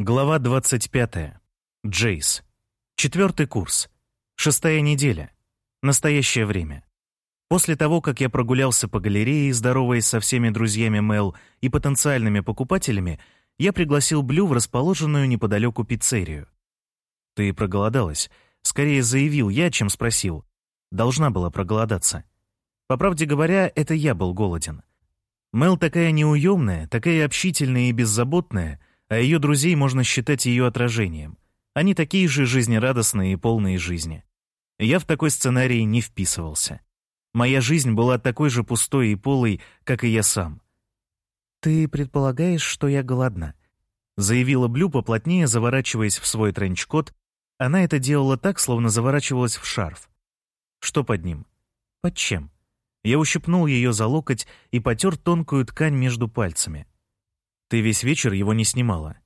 Глава 25. Джейс. Четвертый курс. Шестая неделя. Настоящее время. После того, как я прогулялся по галерее, здороваясь со всеми друзьями Мел и потенциальными покупателями, я пригласил Блю в расположенную неподалеку пиццерию. «Ты проголодалась?» Скорее заявил я, чем спросил. Должна была проголодаться. По правде говоря, это я был голоден. Мел такая неуемная, такая общительная и беззаботная, а ее друзей можно считать ее отражением. Они такие же жизнерадостные и полные жизни. Я в такой сценарий не вписывался. Моя жизнь была такой же пустой и полой, как и я сам. «Ты предполагаешь, что я голодна?» заявила Блю, поплотнее заворачиваясь в свой тренчкот. Она это делала так, словно заворачивалась в шарф. Что под ним? Под чем? Я ущипнул ее за локоть и потер тонкую ткань между пальцами. Ты весь вечер его не снимала.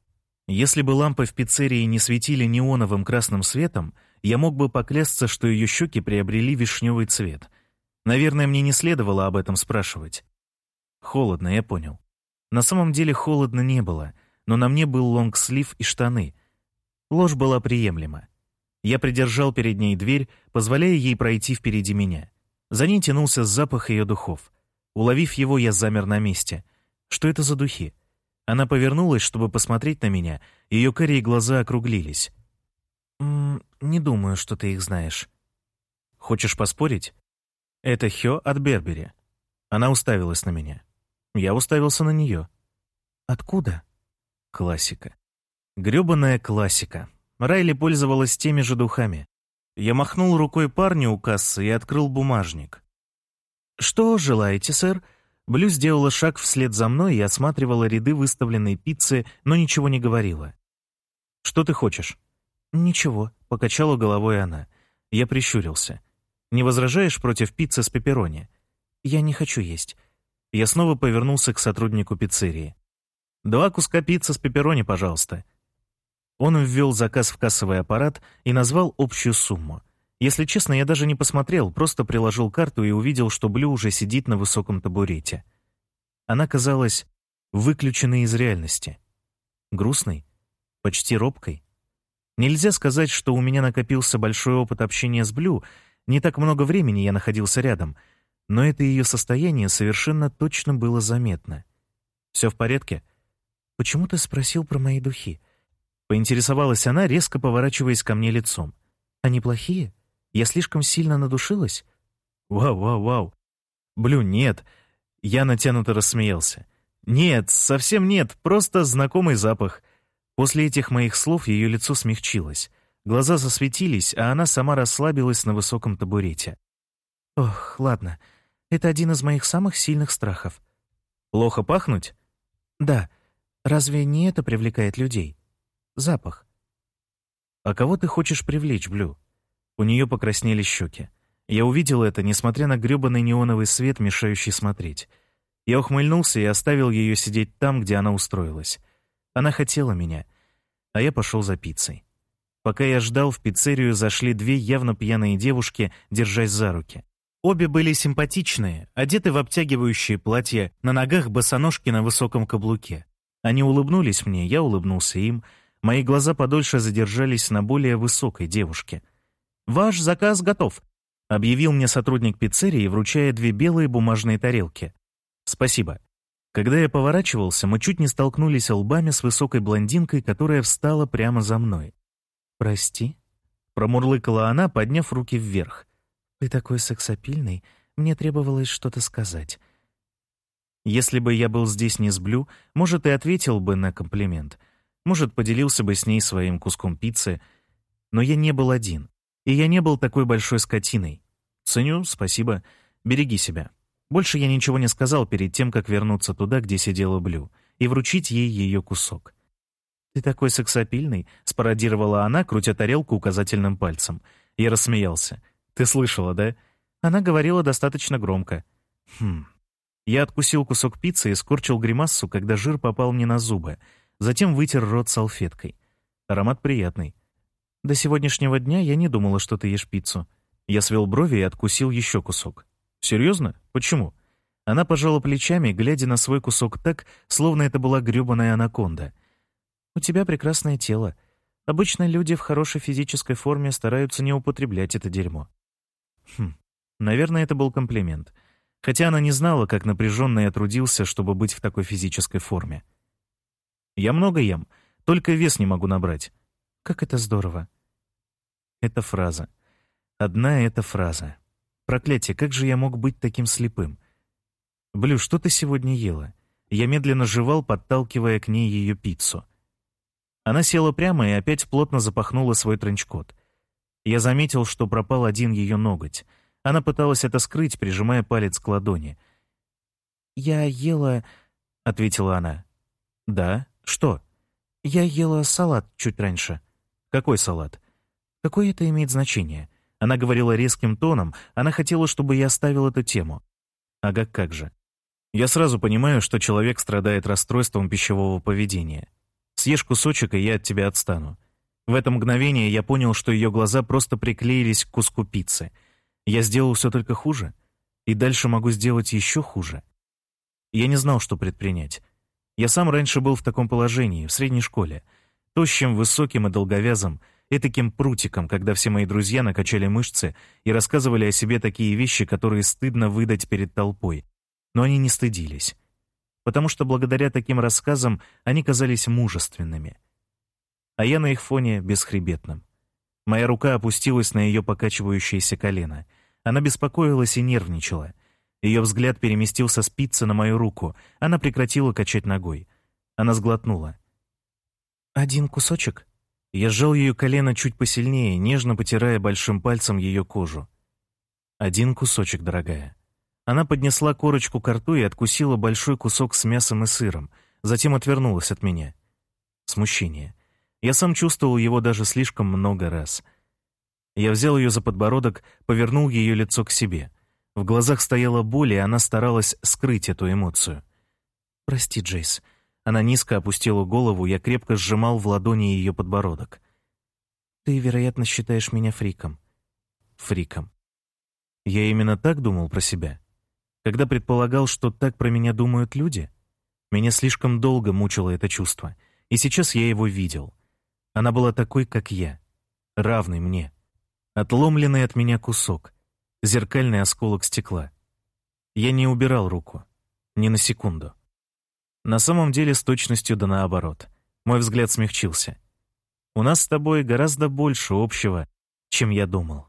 Если бы лампы в пиццерии не светили неоновым красным светом, я мог бы поклясться, что ее щеки приобрели вишневый цвет. Наверное, мне не следовало об этом спрашивать. Холодно, я понял. На самом деле холодно не было, но на мне был лонгслив и штаны. Ложь была приемлема. Я придержал перед ней дверь, позволяя ей пройти впереди меня. За ней тянулся запах ее духов. Уловив его, я замер на месте. Что это за духи? Она повернулась, чтобы посмотреть на меня, ее карие глаза округлились. «М -м, «Не думаю, что ты их знаешь». «Хочешь поспорить?» «Это Хё от Бербери». Она уставилась на меня. Я уставился на нее. «Откуда?» Классика. Грёбаная классика. Райли пользовалась теми же духами. Я махнул рукой парню у кассы и открыл бумажник. «Что желаете, сэр?» Блю сделала шаг вслед за мной и осматривала ряды выставленной пиццы, но ничего не говорила. «Что ты хочешь?» «Ничего», — покачала головой она. Я прищурился. «Не возражаешь против пиццы с пепперони?» «Я не хочу есть». Я снова повернулся к сотруднику пиццерии. «Два куска пиццы с пепперони, пожалуйста». Он ввел заказ в кассовый аппарат и назвал общую сумму. Если честно, я даже не посмотрел, просто приложил карту и увидел, что Блю уже сидит на высоком табурете. Она казалась выключенной из реальности. Грустной, почти робкой. Нельзя сказать, что у меня накопился большой опыт общения с Блю, не так много времени я находился рядом, но это ее состояние совершенно точно было заметно. «Все в порядке?» «Почему ты спросил про мои духи?» Поинтересовалась она, резко поворачиваясь ко мне лицом. «Они плохие? Я слишком сильно надушилась?» «Вау-вау-вау! Блю, нет!» Я натянуто рассмеялся. «Нет, совсем нет, просто знакомый запах». После этих моих слов ее лицо смягчилось. Глаза засветились, а она сама расслабилась на высоком табурете. «Ох, ладно. Это один из моих самых сильных страхов». «Плохо пахнуть?» «Да. Разве не это привлекает людей?» Запах. «А кого ты хочешь привлечь, Блю?» У нее покраснели щеки. Я увидел это, несмотря на грёбаный неоновый свет, мешающий смотреть. Я ухмыльнулся и оставил ее сидеть там, где она устроилась. Она хотела меня, а я пошел за пиццей. Пока я ждал, в пиццерию зашли две явно пьяные девушки, держась за руки. Обе были симпатичные, одеты в обтягивающие платья, на ногах босоножки на высоком каблуке. Они улыбнулись мне, я улыбнулся им — Мои глаза подольше задержались на более высокой девушке. «Ваш заказ готов», — объявил мне сотрудник пиццерии, вручая две белые бумажные тарелки. «Спасибо». Когда я поворачивался, мы чуть не столкнулись лбами с высокой блондинкой, которая встала прямо за мной. «Прости», — промурлыкала она, подняв руки вверх. «Ты такой сексапильный, мне требовалось что-то сказать». Если бы я был здесь не с Блю, может, и ответил бы на комплимент — может, поделился бы с ней своим куском пиццы. Но я не был один. И я не был такой большой скотиной. Ценю, спасибо. Береги себя. Больше я ничего не сказал перед тем, как вернуться туда, где сидела Блю, и вручить ей ее кусок. «Ты такой сексапильный», — спародировала она, крутя тарелку указательным пальцем. Я рассмеялся. «Ты слышала, да?» Она говорила достаточно громко. «Хм». Я откусил кусок пиццы и скорчил гримассу, когда жир попал мне на зубы — Затем вытер рот салфеткой. Аромат приятный. До сегодняшнего дня я не думала, что ты ешь пиццу. Я свел брови и откусил еще кусок. Серьезно? Почему? Она пожала плечами, глядя на свой кусок так, словно это была грёбаная анаконда. «У тебя прекрасное тело. Обычно люди в хорошей физической форме стараются не употреблять это дерьмо». Хм, наверное, это был комплимент. Хотя она не знала, как напряженно я трудился, чтобы быть в такой физической форме. «Я много ем, только вес не могу набрать». «Как это здорово». Это фраза. Одна эта фраза. Проклятие, как же я мог быть таким слепым? «Блю, что ты сегодня ела?» Я медленно жевал, подталкивая к ней ее пиццу. Она села прямо и опять плотно запахнула свой тренчкот. Я заметил, что пропал один ее ноготь. Она пыталась это скрыть, прижимая палец к ладони. «Я ела...» — ответила она. «Да? Что?» «Я ела салат чуть раньше». «Какой салат?» «Какое это имеет значение?» Она говорила резким тоном, она хотела, чтобы я оставил эту тему. Ага, как же. Я сразу понимаю, что человек страдает расстройством пищевого поведения. Съешь кусочек, и я от тебя отстану. В это мгновение я понял, что ее глаза просто приклеились к куску пиццы. Я сделал все только хуже, и дальше могу сделать еще хуже. Я не знал, что предпринять. Я сам раньше был в таком положении, в средней школе. Тощим, высоким и долговязым — этаким прутиком, когда все мои друзья накачали мышцы и рассказывали о себе такие вещи, которые стыдно выдать перед толпой. Но они не стыдились. Потому что благодаря таким рассказам они казались мужественными. А я на их фоне бесхребетным. Моя рука опустилась на ее покачивающееся колено. Она беспокоилась и нервничала. Ее взгляд переместился с пиццы на мою руку. Она прекратила качать ногой. Она сглотнула. «Один кусочек?» Я сжал ее колено чуть посильнее, нежно потирая большим пальцем ее кожу. «Один кусочек, дорогая». Она поднесла корочку к рту и откусила большой кусок с мясом и сыром, затем отвернулась от меня. Смущение. Я сам чувствовал его даже слишком много раз. Я взял ее за подбородок, повернул ее лицо к себе. В глазах стояла боль, и она старалась скрыть эту эмоцию. «Прости, Джейс, она низко опустила голову, я крепко сжимал в ладони ее подбородок. «Ты, вероятно, считаешь меня фриком». «Фриком». Я именно так думал про себя. Когда предполагал, что так про меня думают люди, меня слишком долго мучило это чувство, и сейчас я его видел. Она была такой, как я, равный мне. Отломленный от меня кусок, зеркальный осколок стекла. Я не убирал руку, ни на секунду. На самом деле с точностью да наоборот. Мой взгляд смягчился. У нас с тобой гораздо больше общего, чем я думал.